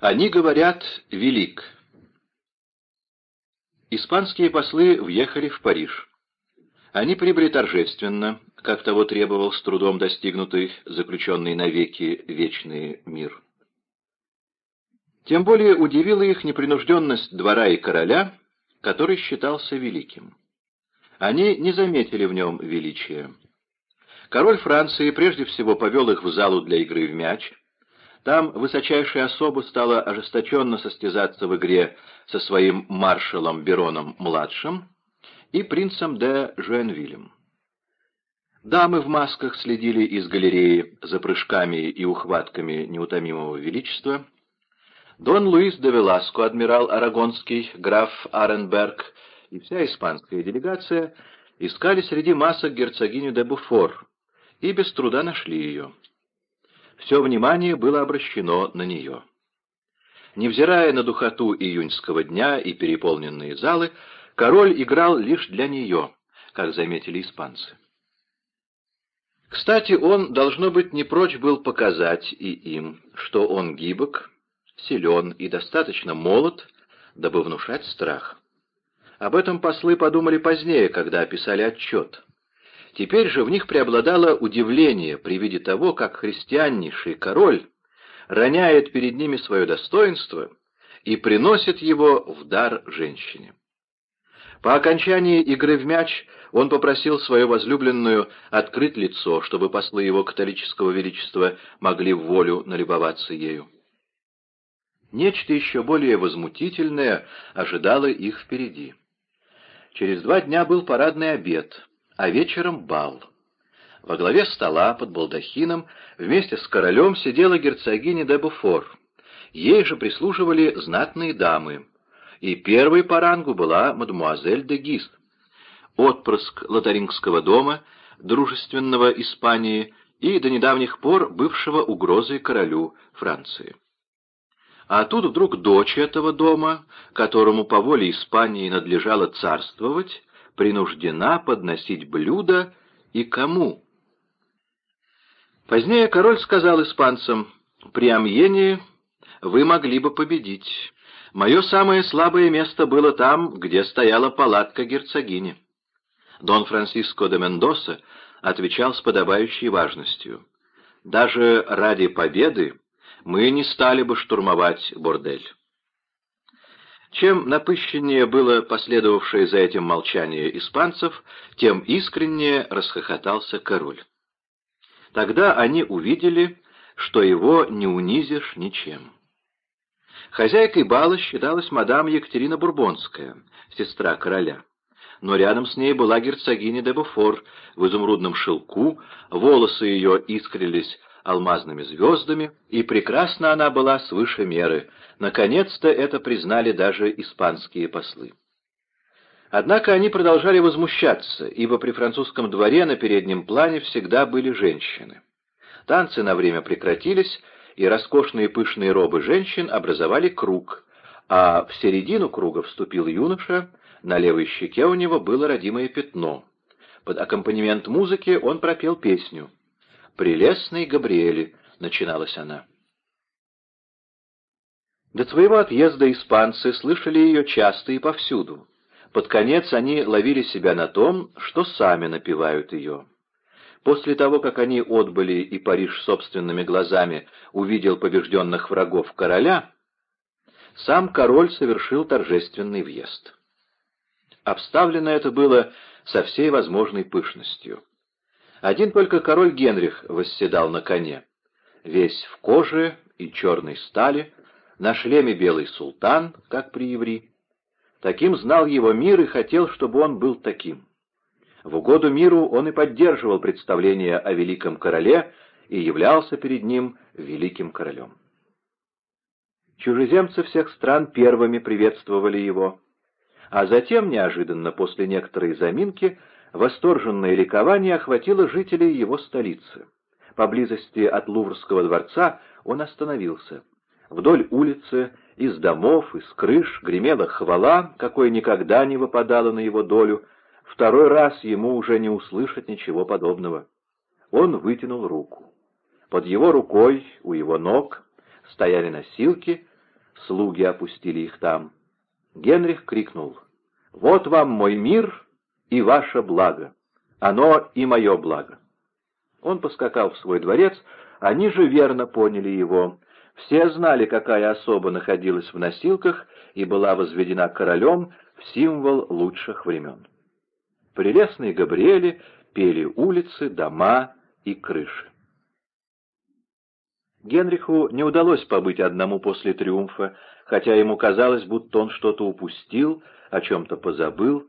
Они говорят «велик». Испанские послы въехали в Париж. Они прибыли торжественно, как того требовал с трудом достигнутый, заключенный навеки вечный мир. Тем более удивила их непринужденность двора и короля, который считался великим. Они не заметили в нем величия. Король Франции прежде всего повел их в залу для игры в мяч. Там высочайшая особа стала ожесточенно состязаться в игре со своим маршалом Бероном-младшим и принцем де Жуэнвилем. Дамы в масках следили из галереи за прыжками и ухватками неутомимого величества. Дон Луис де Веласко, адмирал Арагонский, граф Аренберг и вся испанская делегация искали среди масок герцогиню де Буфор и без труда нашли ее. Все внимание было обращено на нее. Невзирая на духоту июньского дня и переполненные залы, король играл лишь для нее, как заметили испанцы. Кстати, он, должно быть, не прочь был показать и им, что он гибок, силен и достаточно молод, дабы внушать страх. Об этом послы подумали позднее, когда описали отчет. Теперь же в них преобладало удивление при виде того, как христианнейший король роняет перед ними свое достоинство и приносит его в дар женщине. По окончании игры в мяч он попросил свою возлюбленную открыть лицо, чтобы послы его католического величества могли в волю налюбоваться ею. Нечто еще более возмутительное ожидало их впереди. Через два дня был парадный обед, а вечером бал. Во главе стола под балдахином вместе с королем сидела герцогиня де Буфор. Ей же прислуживали знатные дамы, и первой по рангу была мадемуазель де Гист, отпрыск лотарингского дома, дружественного Испании и до недавних пор бывшего угрозой королю Франции. А тут вдруг дочь этого дома, которому по воле Испании надлежало царствовать, принуждена подносить блюда и кому? Позднее король сказал испанцам, «При Амьене вы могли бы победить. Мое самое слабое место было там, где стояла палатка герцогини». Дон Франциско де Мендоса отвечал с подобающей важностью. «Даже ради победы мы не стали бы штурмовать бордель». Чем напыщеннее было последовавшее за этим молчание испанцев, тем искреннее расхохотался король. Тогда они увидели, что его не унизишь ничем. Хозяйкой бала считалась мадам Екатерина Бурбонская, сестра короля. Но рядом с ней была герцогиня де Буфор в изумрудном шелку, волосы ее искрились алмазными звездами, и прекрасна она была свыше меры. Наконец-то это признали даже испанские послы. Однако они продолжали возмущаться, ибо при французском дворе на переднем плане всегда были женщины. Танцы на время прекратились, и роскошные пышные робы женщин образовали круг, а в середину круга вступил юноша, на левой щеке у него было родимое пятно. Под аккомпанемент музыки он пропел песню «Прелестный Габриэле», — начиналась она. До своего отъезда испанцы слышали ее часто и повсюду. Под конец они ловили себя на том, что сами напевают ее. После того, как они отбыли и Париж собственными глазами увидел побежденных врагов короля, сам король совершил торжественный въезд. Обставлено это было со всей возможной пышностью. Один только король Генрих восседал на коне, весь в коже и черной стали, на шлеме белый султан, как при еври. Таким знал его мир и хотел, чтобы он был таким. В угоду миру он и поддерживал представление о великом короле и являлся перед ним великим королем. Чужеземцы всех стран первыми приветствовали его, а затем, неожиданно, после некоторой заминки, восторженное ликование охватило жителей его столицы. Поблизости от Луврского дворца он остановился. Вдоль улицы, из домов, из крыш гремела хвала, какой никогда не выпадала на его долю, Второй раз ему уже не услышать ничего подобного. Он вытянул руку. Под его рукой, у его ног, стояли носилки, слуги опустили их там. Генрих крикнул «Вот вам мой мир и ваше благо, оно и мое благо». Он поскакал в свой дворец, они же верно поняли его. Все знали, какая особа находилась в носилках и была возведена королем в символ лучших времен. Прелестные Габриэли пели улицы, дома и крыши. Генриху не удалось побыть одному после триумфа, хотя ему казалось, будто он что-то упустил, о чем-то позабыл.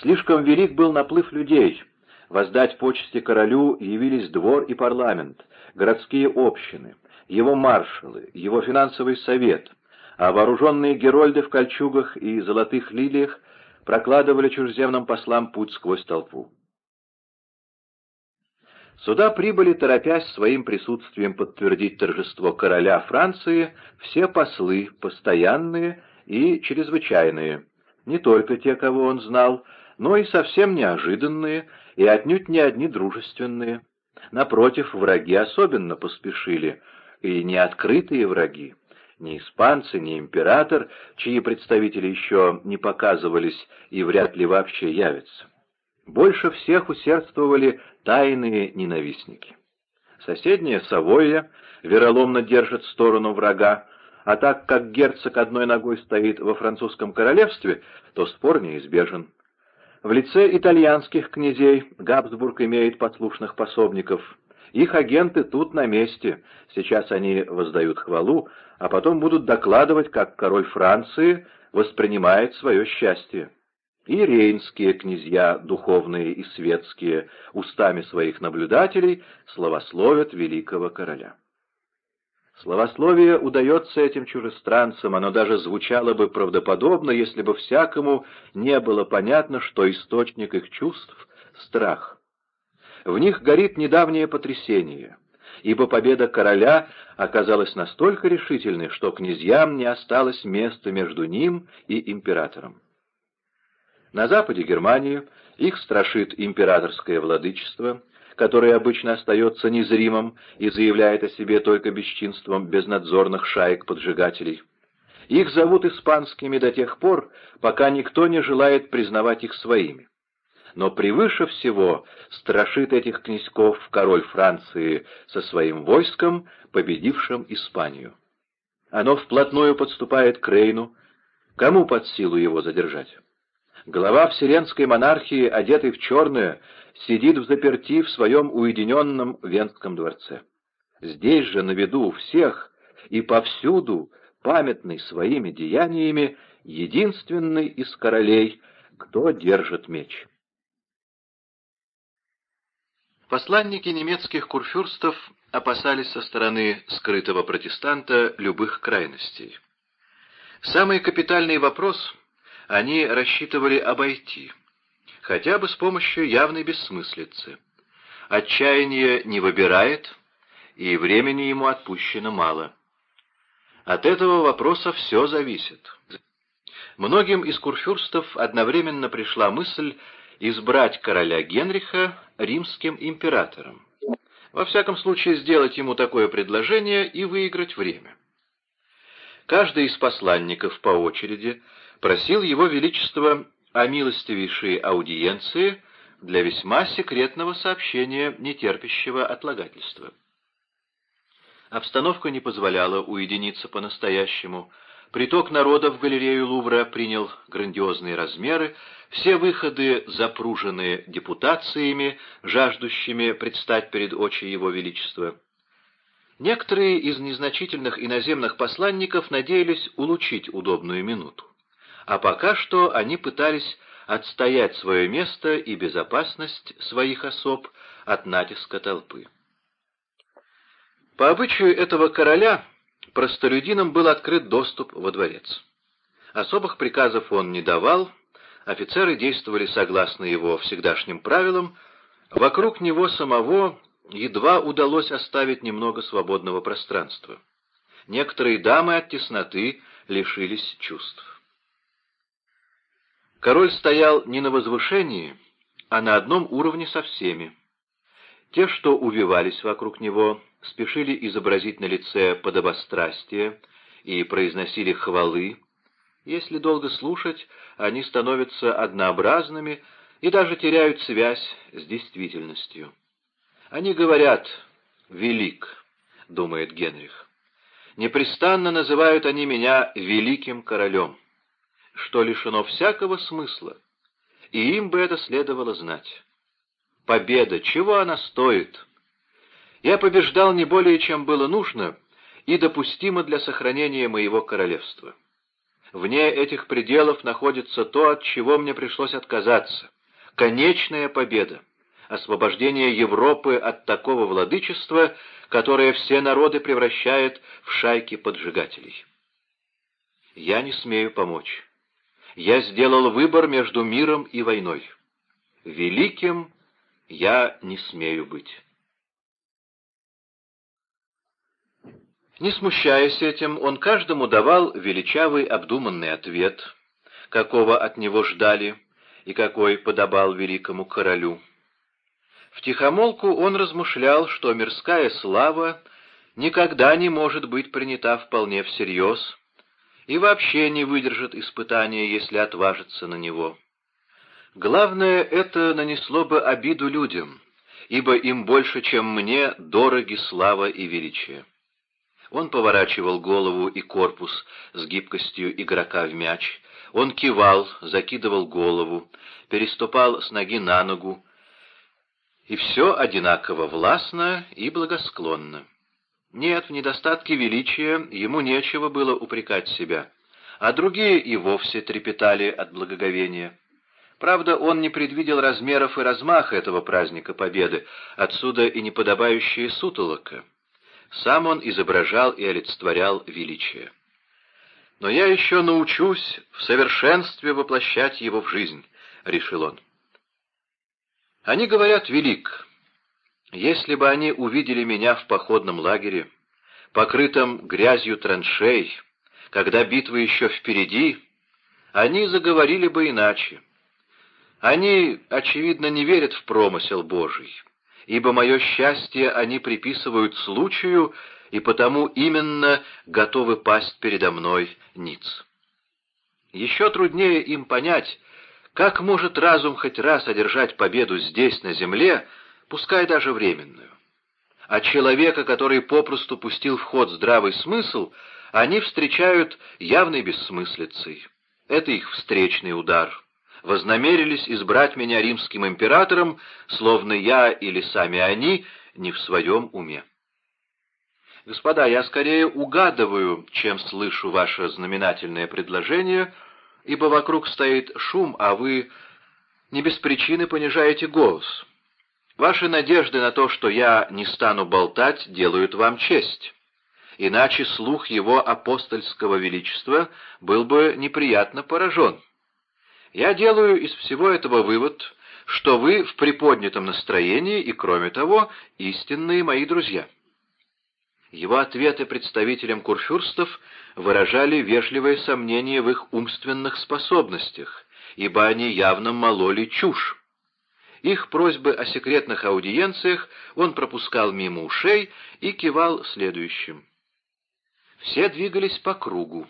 Слишком велик был наплыв людей. Воздать почести королю явились двор и парламент, городские общины, его маршалы, его финансовый совет, а вооруженные герольды в кольчугах и золотых лилиях прокладывали чужеземным послам путь сквозь толпу. Сюда прибыли, торопясь своим присутствием подтвердить торжество короля Франции, все послы, постоянные и чрезвычайные, не только те, кого он знал, но и совсем неожиданные, и отнюдь не одни дружественные. Напротив, враги особенно поспешили, и не открытые враги, ни испанцы, ни император, чьи представители еще не показывались и вряд ли вообще явятся. Больше всех усердствовали тайные ненавистники. Соседняя Савойя вероломно держит сторону врага, а так как герцог одной ногой стоит во французском королевстве, то спор неизбежен. В лице итальянских князей Габсбург имеет послушных пособников. Их агенты тут на месте, сейчас они воздают хвалу, а потом будут докладывать, как король Франции воспринимает свое счастье и рейнские князья, духовные и светские, устами своих наблюдателей, славословят великого короля. Словословие удается этим чужестранцам, оно даже звучало бы правдоподобно, если бы всякому не было понятно, что источник их чувств — страх. В них горит недавнее потрясение, ибо победа короля оказалась настолько решительной, что князьям не осталось места между ним и императором. На западе Германии их страшит императорское владычество, которое обычно остается незримым и заявляет о себе только бесчинством безнадзорных шаек-поджигателей. Их зовут испанскими до тех пор, пока никто не желает признавать их своими. Но превыше всего страшит этих князьков король Франции со своим войском, победившим Испанию. Оно вплотную подступает к Рейну. Кому под силу его задержать? Глава вселенской монархии, одетый в черное, сидит в заперти в своем уединенном Венском дворце. Здесь же, на виду у всех и повсюду, памятный своими деяниями, единственный из королей, кто держит меч. Посланники немецких курфюрстов опасались со стороны скрытого протестанта любых крайностей. Самый капитальный вопрос — они рассчитывали обойти, хотя бы с помощью явной бессмыслицы. Отчаяние не выбирает, и времени ему отпущено мало. От этого вопроса все зависит. Многим из курфюрстов одновременно пришла мысль избрать короля Генриха римским императором. Во всяком случае, сделать ему такое предложение и выиграть время. Каждый из посланников по очереди просил его величество о милостивейшей аудиенции для весьма секретного сообщения, не терпящего отлагательства. Обстановка не позволяла уединиться по-настоящему. Приток народа в галерею Лувра принял грандиозные размеры, все выходы запружены депутациями, жаждущими предстать перед очи его величества. Некоторые из незначительных иноземных посланников надеялись улучшить удобную минуту а пока что они пытались отстоять свое место и безопасность своих особ от натиска толпы. По обычаю этого короля простолюдинам был открыт доступ во дворец. Особых приказов он не давал, офицеры действовали согласно его всегдашним правилам, вокруг него самого едва удалось оставить немного свободного пространства. Некоторые дамы от тесноты лишились чувств. Король стоял не на возвышении, а на одном уровне со всеми. Те, что увивались вокруг него, спешили изобразить на лице подобострастие и произносили хвалы, если долго слушать, они становятся однообразными и даже теряют связь с действительностью. Они говорят «велик», — думает Генрих. Непрестанно называют они меня великим королем, что лишено всякого смысла, и им бы это следовало знать. Победа, чего она стоит? Я побеждал не более, чем было нужно и допустимо для сохранения моего королевства. Вне этих пределов находится то, от чего мне пришлось отказаться. Конечная победа. Освобождение Европы от такого владычества, которое все народы превращает в шайки поджигателей. Я не смею помочь. Я сделал выбор между миром и войной. Великим я не смею быть. Не смущаясь этим, он каждому давал величавый обдуманный ответ, какого от него ждали и какой подобал великому королю. Втихомолку он размышлял, что мирская слава никогда не может быть принята вполне всерьез и вообще не выдержит испытания, если отважится на него. Главное, это нанесло бы обиду людям, ибо им больше, чем мне, дороги слава и величие. Он поворачивал голову и корпус с гибкостью игрока в мяч. Он кивал, закидывал голову, переступал с ноги на ногу. И все одинаково властно и благосклонно. Нет, в недостатке величия ему нечего было упрекать себя, а другие и вовсе трепетали от благоговения. Правда, он не предвидел размеров и размаха этого праздника Победы, отсюда и неподобающие сутолока. Сам он изображал и олицетворял величие. «Но я еще научусь в совершенстве воплощать его в жизнь», — решил он. Они говорят «велик». Если бы они увидели меня в походном лагере, покрытом грязью траншей, когда битва еще впереди, они заговорили бы иначе. Они, очевидно, не верят в промысел Божий ибо мое счастье они приписывают случаю и потому именно готовы пасть передо мной ниц. Еще труднее им понять, как может разум хоть раз одержать победу здесь, на земле, пускай даже временную. А человека, который попросту пустил в ход здравый смысл, они встречают явной бессмыслицей. Это их встречный удар — вознамерились избрать меня римским императором, словно я или сами они не в своем уме. Господа, я скорее угадываю, чем слышу ваше знаменательное предложение, ибо вокруг стоит шум, а вы не без причины понижаете голос. Ваши надежды на то, что я не стану болтать, делают вам честь. Иначе слух его апостольского величества был бы неприятно поражен. Я делаю из всего этого вывод, что вы в приподнятом настроении и, кроме того, истинные мои друзья». Его ответы представителям курфюрстов выражали вежливое сомнение в их умственных способностях, ибо они явно мололи чушь. Их просьбы о секретных аудиенциях он пропускал мимо ушей и кивал следующим. Все двигались по кругу.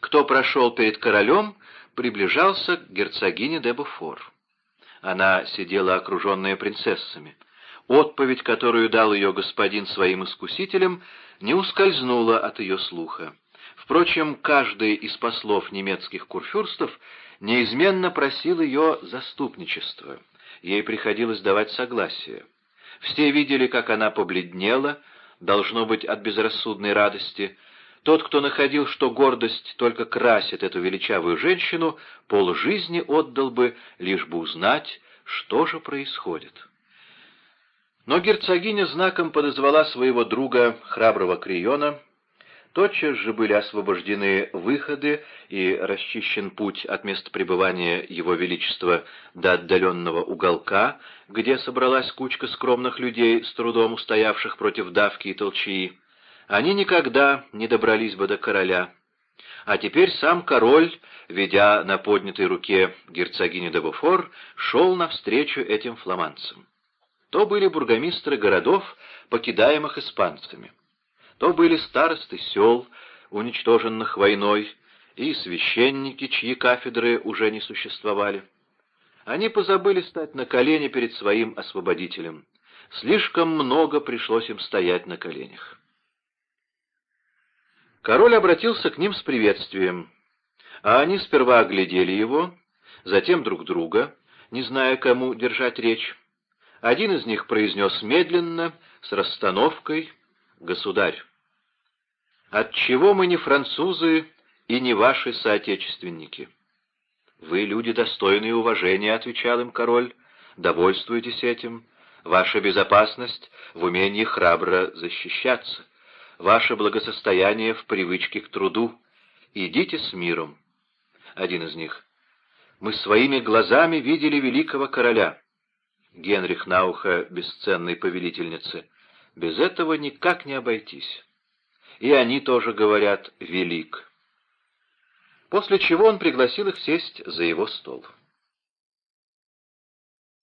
Кто прошел перед королем, приближался к герцогине де Буфор. Она сидела окруженная принцессами. Отповедь, которую дал ее господин своим искусителям, не ускользнула от ее слуха. Впрочем, каждый из послов немецких курфюрстов неизменно просил ее заступничества. Ей приходилось давать согласие. Все видели, как она побледнела, должно быть, от безрассудной радости, тот, кто находил, что гордость только красит эту величавую женщину, полжизни отдал бы, лишь бы узнать, что же происходит. Но герцогиня знаком подозвала своего друга, храброго Криона. Тотчас же были освобождены выходы и расчищен путь от места пребывания Его Величества до отдаленного уголка, где собралась кучка скромных людей, с трудом устоявших против давки и толчии они никогда не добрались бы до короля. А теперь сам король, ведя на поднятой руке герцогиню де Буфор, шел навстречу этим фламандцам. То были бургомистры городов, покидаемых испанцами. То были старосты сел, уничтоженных войной, и священники, чьи кафедры уже не существовали. Они позабыли стать на колени перед своим освободителем. Слишком много пришлось им стоять на коленях. Король обратился к ним с приветствием, а они сперва оглядели его, затем друг друга, не зная, кому держать речь. Один из них произнес медленно, с расстановкой, «Государь, отчего мы не французы и не ваши соотечественники?» «Вы люди достойные уважения», — отвечал им король, — «довольствуйтесь этим. Ваша безопасность в умении храбро защищаться, ваше благосостояние в привычке к труду. Идите с миром». Один из них. «Мы своими глазами видели великого короля». Генрих на ухо бесценной повелительницы. «Без этого никак не обойтись». И они тоже говорят «велик». После чего он пригласил их сесть за его стол.